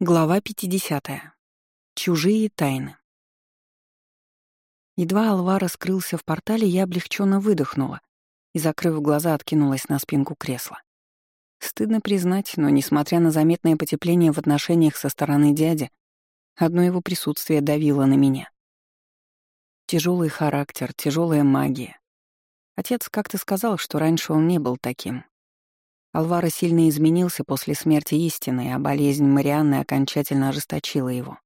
Глава 50. Чужие тайны. Едва Алвара скрылся в портале, я облегченно выдохнула и, закрыв глаза, откинулась на спинку кресла. Стыдно признать, но, несмотря на заметное потепление в отношениях со стороны дяди, одно его присутствие давило на меня. Тяжелый характер, тяжелая магия. Отец как-то сказал, что раньше он не был таким, Алвара сильно изменился после смерти истины, а болезнь Марианны окончательно ожесточила его.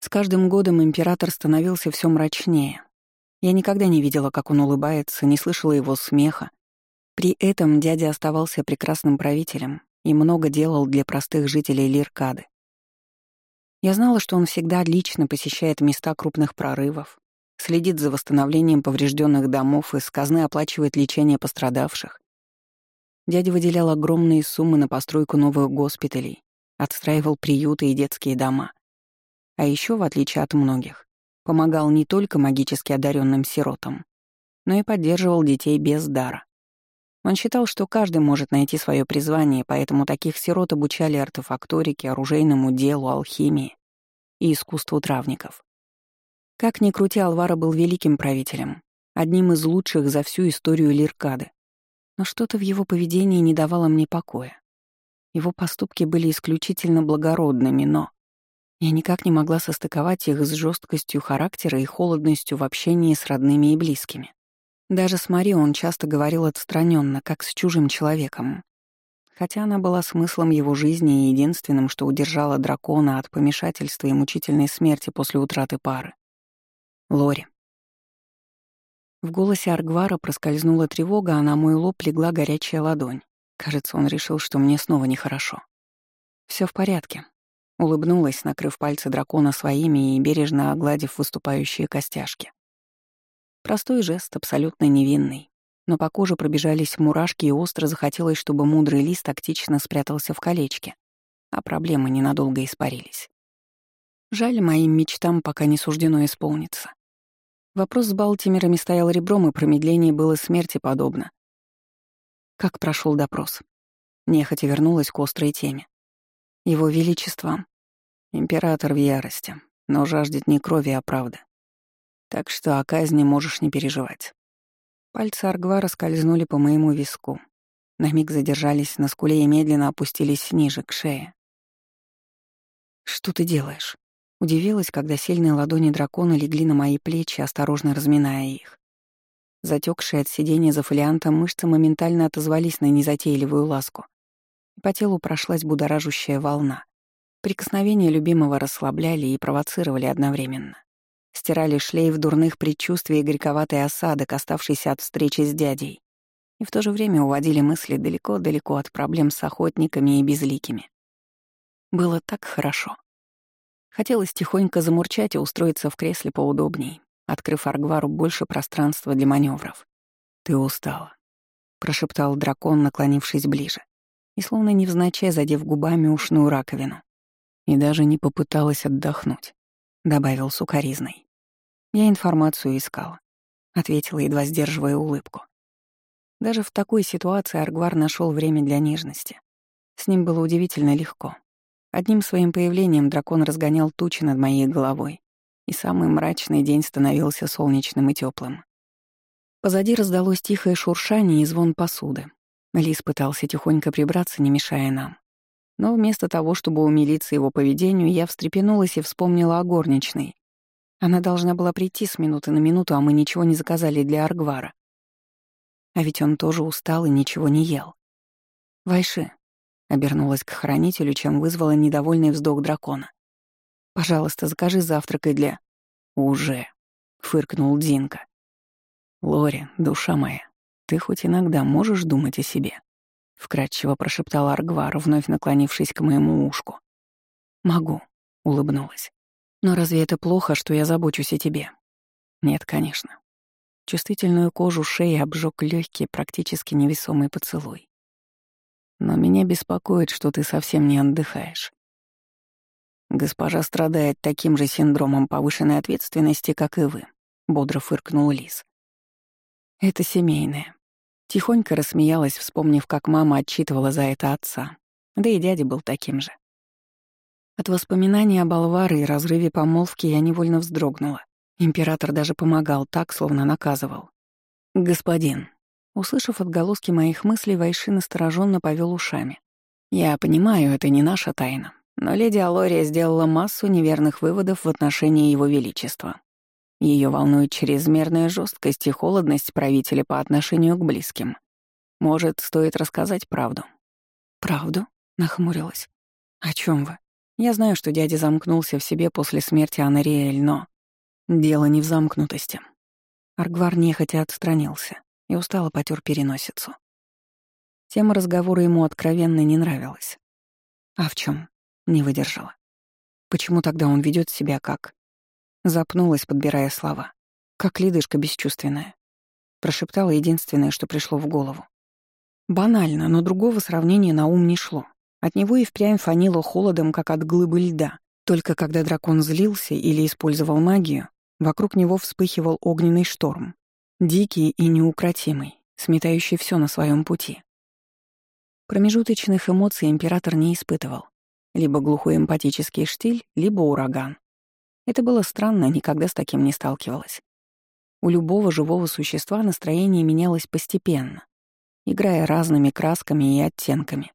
С каждым годом император становился все мрачнее. Я никогда не видела, как он улыбается, не слышала его смеха. При этом дядя оставался прекрасным правителем и много делал для простых жителей Лиркады. Я знала, что он всегда лично посещает места крупных прорывов, следит за восстановлением поврежденных домов и сказно оплачивает лечение пострадавших. Дядя выделял огромные суммы на постройку новых госпиталей, отстраивал приюты и детские дома. А еще, в отличие от многих, помогал не только магически одаренным сиротам, но и поддерживал детей без дара. Он считал, что каждый может найти свое призвание, поэтому таких сирот обучали артефакторике, оружейному делу, алхимии и искусству травников. Как ни крути, Алвара был великим правителем, одним из лучших за всю историю Лиркады но что-то в его поведении не давало мне покоя. Его поступки были исключительно благородными, но я никак не могла состыковать их с жесткостью характера и холодностью в общении с родными и близкими. Даже с Мари он часто говорил отстраненно, как с чужим человеком. Хотя она была смыслом его жизни и единственным, что удержало дракона от помешательства и мучительной смерти после утраты пары. Лори. В голосе Аргвара проскользнула тревога, а на мой лоб легла горячая ладонь. Кажется, он решил, что мне снова нехорошо. Все в порядке. Улыбнулась, накрыв пальцы дракона своими и бережно огладив выступающие костяшки. Простой жест, абсолютно невинный. Но по коже пробежались мурашки, и остро захотелось, чтобы мудрый лист тактично спрятался в колечке, а проблемы ненадолго испарились. Жаль, моим мечтам пока не суждено исполниться. Вопрос с Балтимерами стоял ребром, и промедление было смерти подобно. Как прошел допрос? Нехотя вернулась к острой теме. Его Величество — император в ярости, но жаждет не крови, а правды. Так что о казни можешь не переживать. Пальцы Аргвара скользнули по моему виску. На миг задержались на скуле и медленно опустились ниже, к шее. «Что ты делаешь?» Удивилась, когда сильные ладони дракона легли на мои плечи, осторожно разминая их. Затекшие от сидения за фолиантом мышцы моментально отозвались на незатейливую ласку. По телу прошлась будоражущая волна. Прикосновения любимого расслабляли и провоцировали одновременно. Стирали шлейф дурных предчувствий и горьковатый осадок, оставшийся от встречи с дядей. И в то же время уводили мысли далеко-далеко от проблем с охотниками и безликими. Было так хорошо. Хотелось тихонько замурчать и устроиться в кресле поудобней, открыв Аргвару больше пространства для маневров. «Ты устала», — прошептал дракон, наклонившись ближе, и словно невзначай задев губами ушную раковину. И даже не попыталась отдохнуть, — добавил сукаризной. «Я информацию искала», — ответила, едва сдерживая улыбку. Даже в такой ситуации Аргвар нашел время для нежности. С ним было удивительно легко. Одним своим появлением дракон разгонял тучи над моей головой, и самый мрачный день становился солнечным и теплым. Позади раздалось тихое шуршание и звон посуды. Лис пытался тихонько прибраться, не мешая нам. Но вместо того, чтобы умилиться его поведению, я встрепенулась и вспомнила о горничной. Она должна была прийти с минуты на минуту, а мы ничего не заказали для Аргвара. А ведь он тоже устал и ничего не ел. «Вайши, Обернулась к хранителю, чем вызвала недовольный вздох дракона. «Пожалуйста, закажи завтрак и для...» «Уже», — фыркнул Динка. «Лори, душа моя, ты хоть иногда можешь думать о себе?» — вкратчиво прошептал Аргвар, вновь наклонившись к моему ушку. «Могу», — улыбнулась. «Но разве это плохо, что я забочусь о тебе?» «Нет, конечно». Чувствительную кожу шеи обжег легкий, практически невесомый поцелуй. Но меня беспокоит, что ты совсем не отдыхаешь. Госпожа страдает таким же синдромом повышенной ответственности, как и вы, бодро фыркнул Лис. Это семейное. Тихонько рассмеялась, вспомнив, как мама отчитывала за это отца. Да и дядя был таким же. От воспоминаний об Алваре и разрыве помолвки я невольно вздрогнула. Император даже помогал так, словно наказывал. «Господин». Услышав отголоски моих мыслей, Вайши настороженно повел ушами. «Я понимаю, это не наша тайна, но леди Алория сделала массу неверных выводов в отношении Его Величества. Ее волнует чрезмерная жесткость и холодность правителя по отношению к близким. Может, стоит рассказать правду?» «Правду?» — нахмурилась. «О чем вы? Я знаю, что дядя замкнулся в себе после смерти Анариэль, но...» «Дело не в замкнутости». Аргвар нехотя отстранился и устало потер переносицу. Тема разговора ему откровенно не нравилась. А в чем? Не выдержала. Почему тогда он ведет себя как... Запнулась, подбирая слова. Как ледышка бесчувственная. Прошептала единственное, что пришло в голову. Банально, но другого сравнения на ум не шло. От него и впрямь фанило холодом, как от глыбы льда. Только когда дракон злился или использовал магию, вокруг него вспыхивал огненный шторм. Дикий и неукротимый, сметающий все на своем пути. Промежуточных эмоций император не испытывал. Либо глухой эмпатический штиль, либо ураган. Это было странно, никогда с таким не сталкивалась. У любого живого существа настроение менялось постепенно, играя разными красками и оттенками.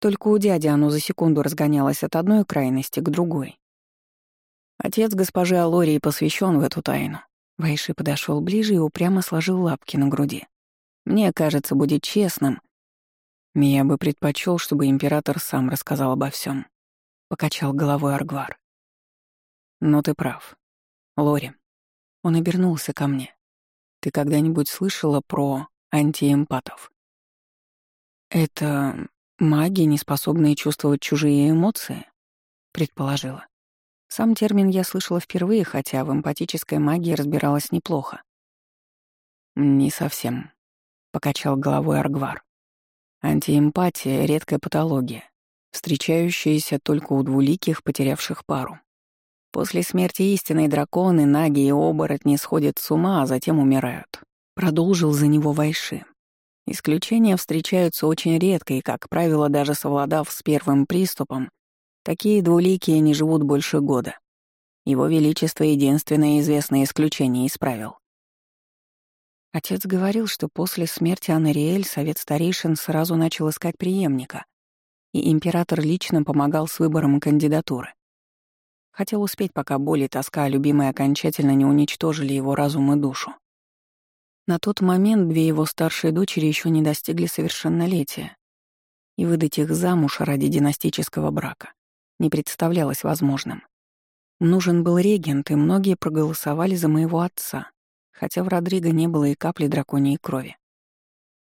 Только у дяди оно за секунду разгонялось от одной крайности к другой. Отец госпожи Алории посвящен в эту тайну. Вайши подошел ближе и упрямо сложил лапки на груди. Мне кажется, будет честным, я бы предпочел, чтобы император сам рассказал обо всем. Покачал головой Аргвар. Но ты прав. Лори. Он обернулся ко мне. Ты когда-нибудь слышала про антиэмпатов? Это маги, не способные чувствовать чужие эмоции? Предположила. Сам термин я слышала впервые, хотя в эмпатической магии разбиралась неплохо. «Не совсем», — покачал головой Аргвар. Антиэмпатия — редкая патология, встречающаяся только у двуликих, потерявших пару. После смерти истинной драконы, наги и оборотни сходят с ума, а затем умирают. Продолжил за него Вайши. Исключения встречаются очень редко, и, как правило, даже совладав с первым приступом, такие двуликие не живут больше года. Его Величество — единственное известное исключение из правил. Отец говорил, что после смерти Анариэль совет старейшин сразу начал искать преемника, и император лично помогал с выбором кандидатуры. Хотел успеть, пока боль и тоска любимой окончательно не уничтожили его разум и душу. На тот момент две его старшие дочери еще не достигли совершеннолетия, и выдать их замуж ради династического брака не представлялось возможным. Нужен был регент, и многие проголосовали за моего отца, хотя в Родриго не было и капли драконьей крови.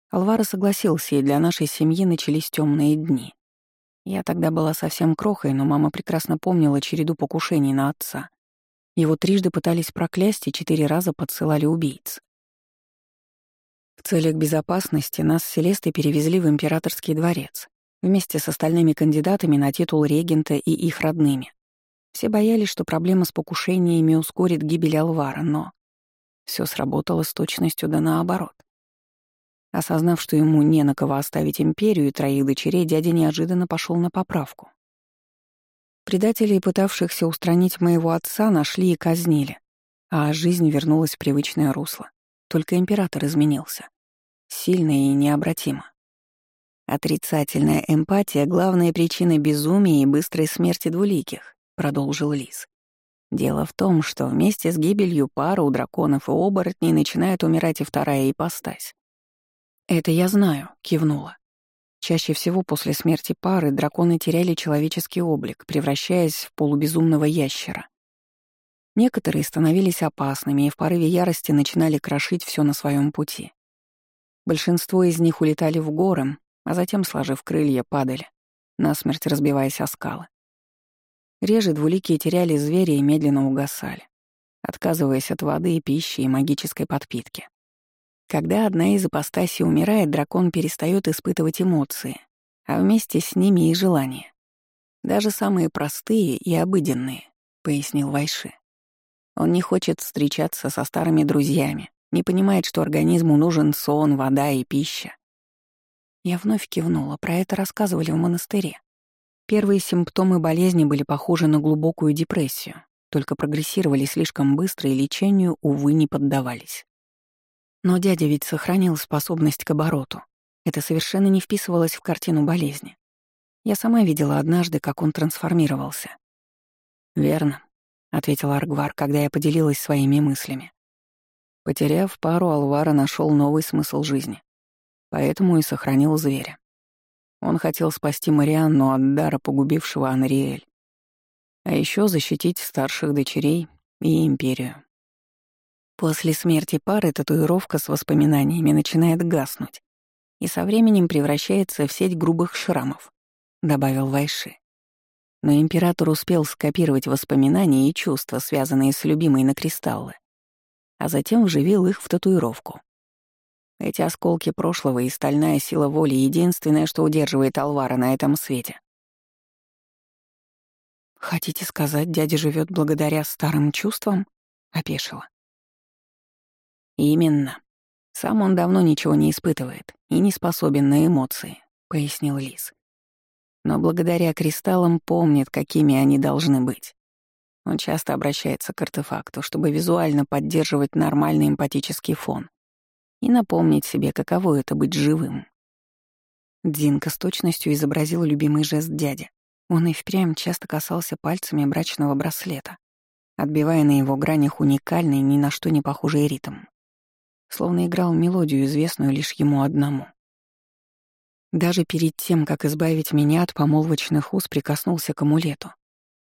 Алвара согласился, и для нашей семьи начались темные дни. Я тогда была совсем крохой, но мама прекрасно помнила череду покушений на отца. Его трижды пытались проклясть и четыре раза подсылали убийц. В целях безопасности нас с Селестой перевезли в императорский дворец, вместе с остальными кандидатами на титул регента и их родными. Все боялись, что проблема с покушениями ускорит гибель Алвара, но все сработало с точностью да наоборот. Осознав, что ему не на кого оставить империю и троих дочерей, дядя неожиданно пошел на поправку. Предателей, пытавшихся устранить моего отца, нашли и казнили, а жизнь вернулась в привычное русло. Только император изменился. Сильно и необратимо. Отрицательная эмпатия — главная причина безумия и быстрой смерти двуликих, продолжил Лис. Дело в том, что вместе с гибелью пары у драконов и оборотней начинает умирать и вторая ипостась. «Это я знаю», — кивнула. Чаще всего после смерти пары драконы теряли человеческий облик, превращаясь в полубезумного ящера. Некоторые становились опасными и в порыве ярости начинали крошить все на своем пути. Большинство из них улетали в горы, а затем, сложив крылья, падали, насмерть разбиваясь о скалы. Реже двуликие теряли зверя и медленно угасали, отказываясь от воды, и пищи и магической подпитки. Когда одна из апостасий умирает, дракон перестает испытывать эмоции, а вместе с ними и желания. Даже самые простые и обыденные, — пояснил Вайши. Он не хочет встречаться со старыми друзьями, не понимает, что организму нужен сон, вода и пища. Я вновь кивнула, про это рассказывали в монастыре. Первые симптомы болезни были похожи на глубокую депрессию, только прогрессировали слишком быстро и лечению, увы, не поддавались. Но дядя ведь сохранил способность к обороту. Это совершенно не вписывалось в картину болезни. Я сама видела однажды, как он трансформировался. «Верно», — ответил Аргвар, когда я поделилась своими мыслями. Потеряв пару, Алвара нашел новый смысл жизни. Поэтому и сохранил зверя. Он хотел спасти Марианну от дара, погубившего Анриэль. А еще защитить старших дочерей и Империю. После смерти пары татуировка с воспоминаниями начинает гаснуть и со временем превращается в сеть грубых шрамов, добавил Вайши. Но император успел скопировать воспоминания и чувства, связанные с любимой на кристаллы, а затем вживил их в татуировку. Эти осколки прошлого и стальная сила воли — единственное, что удерживает Алвара на этом свете. «Хотите сказать, дядя живет благодаря старым чувствам?» — опешила. «Именно. Сам он давно ничего не испытывает и не способен на эмоции», — пояснил Лис. «Но благодаря кристаллам помнит, какими они должны быть. Он часто обращается к артефакту, чтобы визуально поддерживать нормальный эмпатический фон и напомнить себе, каково это быть живым. Динка с точностью изобразил любимый жест дяди. Он и впрямь часто касался пальцами брачного браслета, отбивая на его гранях уникальный, ни на что не похожий ритм. Словно играл мелодию, известную лишь ему одному. Даже перед тем, как избавить меня от помолвочных уз, прикоснулся к амулету.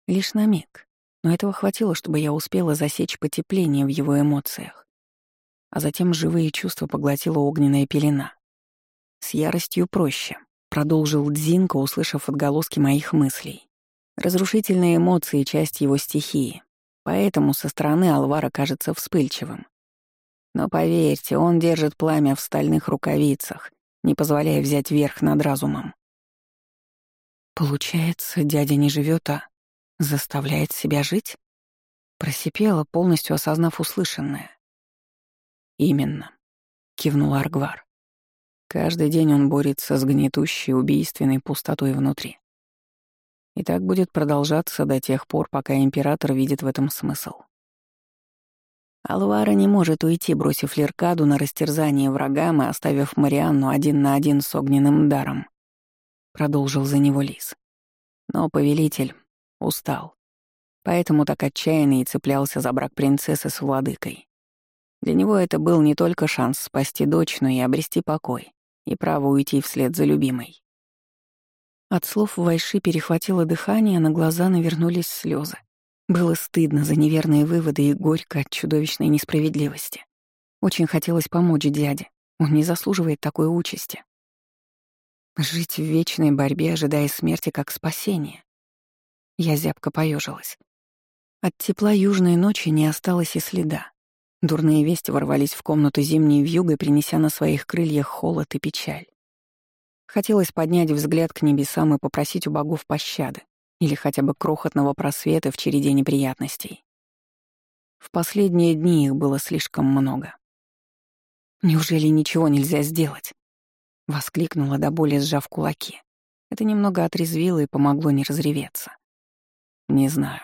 Лишь на миг. Но этого хватило, чтобы я успела засечь потепление в его эмоциях а затем живые чувства поглотила огненная пелена. С яростью проще, продолжил Дзинко, услышав отголоски моих мыслей. Разрушительные эмоции — часть его стихии, поэтому со стороны Алвара кажется вспыльчивым. Но поверьте, он держит пламя в стальных рукавицах, не позволяя взять верх над разумом. Получается, дядя не живет, а заставляет себя жить? Просипела, полностью осознав услышанное. «Именно», — кивнул Аргвар. «Каждый день он борется с гнетущей, убийственной пустотой внутри. И так будет продолжаться до тех пор, пока император видит в этом смысл. Алвара не может уйти, бросив Леркаду на растерзание врагам и оставив Марианну один на один с огненным даром. Продолжил за него Лис. Но повелитель устал. Поэтому так отчаянно и цеплялся за брак принцессы с владыкой. Для него это был не только шанс спасти дочь, но и обрести покой и право уйти вслед за любимой. От слов Вайши перехватило дыхание, на глаза навернулись слезы. Было стыдно за неверные выводы и горько от чудовищной несправедливости. Очень хотелось помочь дяде. Он не заслуживает такой участи. Жить в вечной борьбе, ожидая смерти как спасение. Я зябко поежилась. От тепла южной ночи не осталось и следа. Дурные вести ворвались в комнату зимней вьюгой, принеся на своих крыльях холод и печаль. Хотелось поднять взгляд к небесам и попросить у богов пощады или хотя бы крохотного просвета в череде неприятностей. В последние дни их было слишком много. «Неужели ничего нельзя сделать?» — воскликнула до боли, сжав кулаки. Это немного отрезвило и помогло не разреветься. «Не знаю».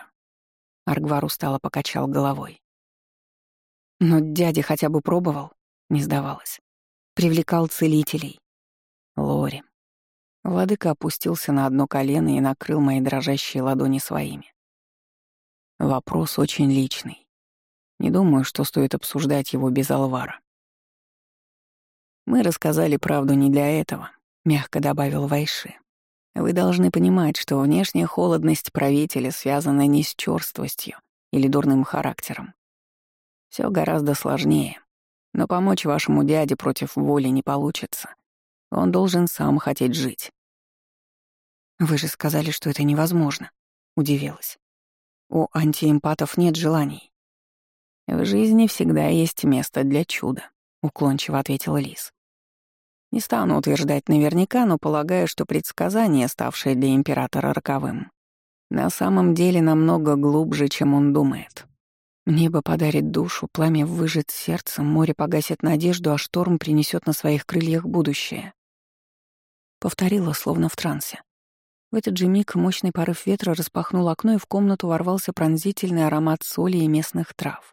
Аргвар устало покачал головой. Но дядя хотя бы пробовал, не сдавалась. Привлекал целителей. Лори. Владыка опустился на одно колено и накрыл мои дрожащие ладони своими. Вопрос очень личный. Не думаю, что стоит обсуждать его без Алвара. «Мы рассказали правду не для этого», — мягко добавил Вайши. «Вы должны понимать, что внешняя холодность правителя связана не с чёрствостью или дурным характером, все гораздо сложнее. Но помочь вашему дяде против воли не получится. Он должен сам хотеть жить. «Вы же сказали, что это невозможно», — удивилась. «У антиэмпатов нет желаний». «В жизни всегда есть место для чуда», — уклончиво ответила Лис. «Не стану утверждать наверняка, но полагаю, что предсказание, ставшее для Императора роковым, на самом деле намного глубже, чем он думает». Небо подарит душу, пламя выжжет сердце, море погасит надежду, а шторм принесет на своих крыльях будущее. Повторила, словно в трансе. В этот же миг мощный порыв ветра распахнул окно, и в комнату ворвался пронзительный аромат соли и местных трав.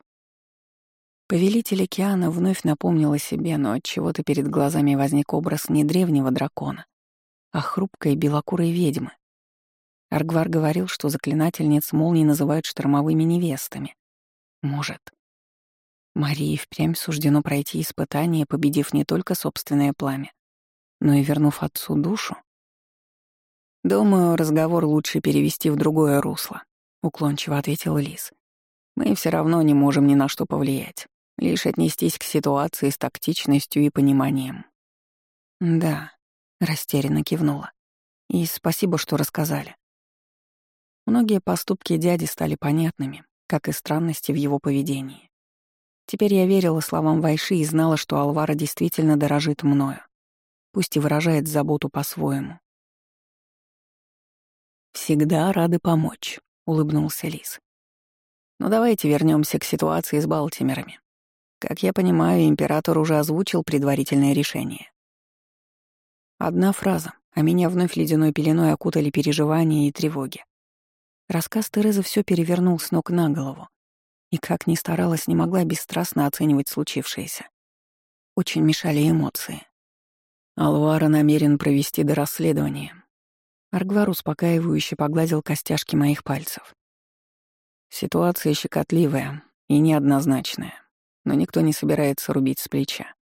Повелитель океана вновь напомнил о себе, но от чего то перед глазами возник образ не древнего дракона, а хрупкой белокурой ведьмы. Аргвар говорил, что заклинательниц молний называют штормовыми невестами. Может. Марии впрямь суждено пройти испытание, победив не только собственное пламя, но и вернув отцу душу? «Думаю, разговор лучше перевести в другое русло», — уклончиво ответил Лис. «Мы все равно не можем ни на что повлиять, лишь отнестись к ситуации с тактичностью и пониманием». «Да», — растерянно кивнула. «И спасибо, что рассказали». Многие поступки дяди стали понятными, как и странности в его поведении. Теперь я верила словам Вайши и знала, что Алвара действительно дорожит мною, пусть и выражает заботу по-своему. «Всегда рады помочь», — улыбнулся Лис. «Но давайте вернемся к ситуации с Балтимерами. Как я понимаю, император уже озвучил предварительное решение. Одна фраза, а меня вновь ледяной пеленой окутали переживания и тревоги. Рассказ Терезы все перевернул с ног на голову, и как ни старалась, не могла бесстрастно оценивать случившееся. Очень мешали эмоции. Алвара намерен провести до расследования, Аргвар успокаивающе погладил костяшки моих пальцев. Ситуация щекотливая и неоднозначная, но никто не собирается рубить с плеча.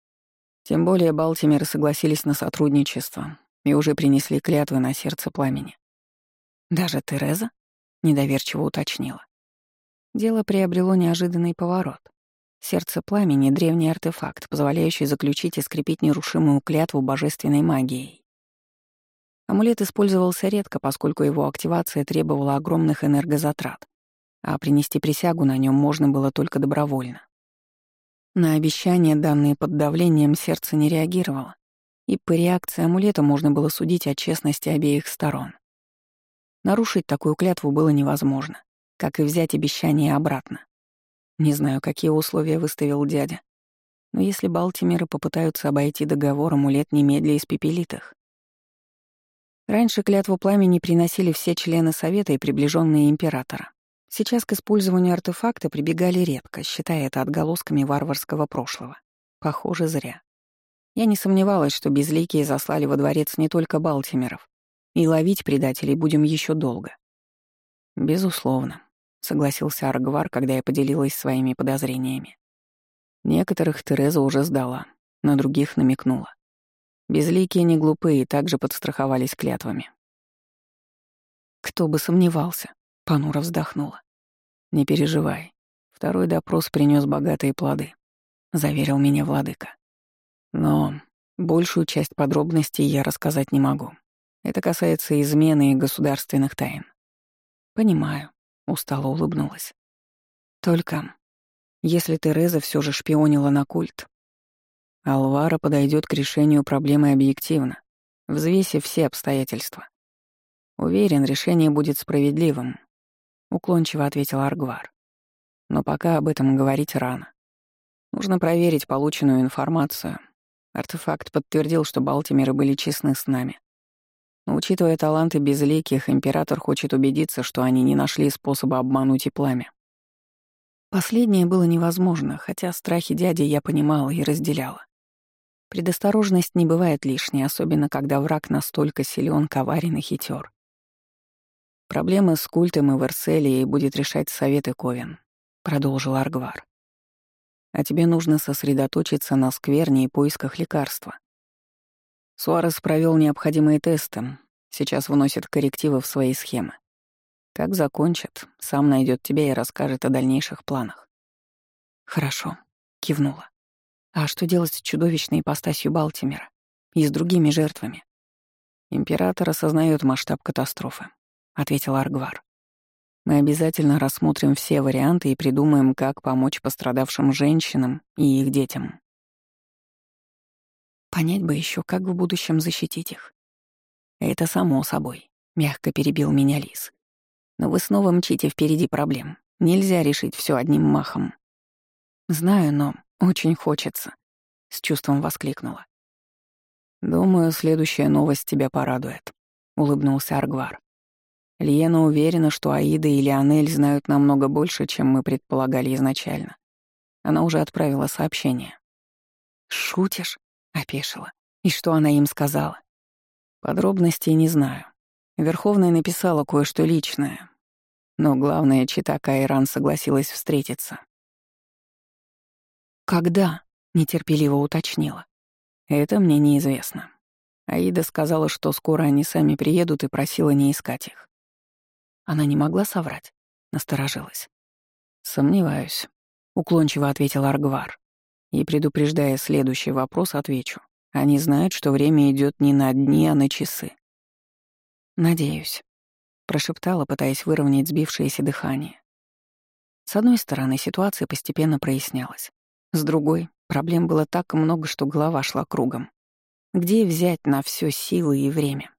Тем более Балтимеры согласились на сотрудничество и уже принесли клятвы на сердце пламени. «Даже Тереза?» — недоверчиво уточнила. Дело приобрело неожиданный поворот. Сердце пламени — древний артефакт, позволяющий заключить и скрепить нерушимую клятву божественной магией. Амулет использовался редко, поскольку его активация требовала огромных энергозатрат, а принести присягу на нем можно было только добровольно. На обещания, данные под давлением, сердце не реагировало, и по реакции амулета можно было судить о честности обеих сторон. Нарушить такую клятву было невозможно, как и взять обещание обратно. Не знаю, какие условия выставил дядя, но если Балтимеры попытаются обойти договор, амулет немедля испепелит их. Раньше клятву пламени приносили все члены Совета и приближенные императора. Сейчас к использованию артефакта прибегали редко, считая это отголосками варварского прошлого. Похоже, зря. Я не сомневалась, что безликие заслали во дворец не только Балтимеров, и ловить предателей будем еще долго. «Безусловно», — согласился Аргвар, когда я поделилась своими подозрениями. Некоторых Тереза уже сдала, на других намекнула. Безликие не глупые, также подстраховались клятвами. Кто бы сомневался, Панура вздохнула. Не переживай. Второй допрос принес богатые плоды, заверил меня владыка. Но большую часть подробностей я рассказать не могу. Это касается измены и государственных тайн. Понимаю, устало улыбнулась. Только если Тереза все же шпионила на культ, Алвара подойдет к решению проблемы объективно, взвесив все обстоятельства. Уверен, решение будет справедливым, уклончиво ответил Аргвар. Но пока об этом говорить рано. Нужно проверить полученную информацию. Артефакт подтвердил, что Балтимеры были честны с нами. Учитывая таланты безликих, император хочет убедиться, что они не нашли способа обмануть и пламя. Последнее было невозможно, хотя страхи дяди я понимала и разделяла. Предосторожность не бывает лишней, особенно когда враг настолько силен, коварен и хитер. Проблемы с культом и Верселией будет решать Совет и Ковен, продолжил Аргвар. А тебе нужно сосредоточиться на скверне и поисках лекарства. Суарес провел необходимые тесты, сейчас вносит коррективы в свои схемы. Как закончит, сам найдет тебя и расскажет о дальнейших планах. Хорошо, кивнула. А что делать с чудовищной ипостасью Балтимера и с другими жертвами? Император осознает масштаб катастрофы, ответил Аргвар. Мы обязательно рассмотрим все варианты и придумаем, как помочь пострадавшим женщинам и их детям. Понять бы еще, как в будущем защитить их. Это само собой, мягко перебил меня Лис. Но вы снова мчите впереди проблем. Нельзя решить все одним махом. Знаю, но очень хочется», — с чувством воскликнула. «Думаю, следующая новость тебя порадует», — улыбнулся Аргвар. Лиена уверена, что Аида и Лионель знают намного больше, чем мы предполагали изначально. Она уже отправила сообщение. «Шутишь?» — опешила. «И что она им сказала?» «Подробностей не знаю. Верховная написала кое-что личное. Но главное, чита Кайран согласилась встретиться. «Когда?» — нетерпеливо уточнила. «Это мне неизвестно. Аида сказала, что скоро они сами приедут и просила не искать их. Она не могла соврать, насторожилась. «Сомневаюсь», — уклончиво ответил Аргвар. И, предупреждая следующий вопрос, отвечу. Они знают, что время идет не на дни, а на часы. «Надеюсь», — прошептала, пытаясь выровнять сбившееся дыхание. С одной стороны, ситуация постепенно прояснялась. С другой, проблем было так много, что голова шла кругом. Где взять на все силы и время?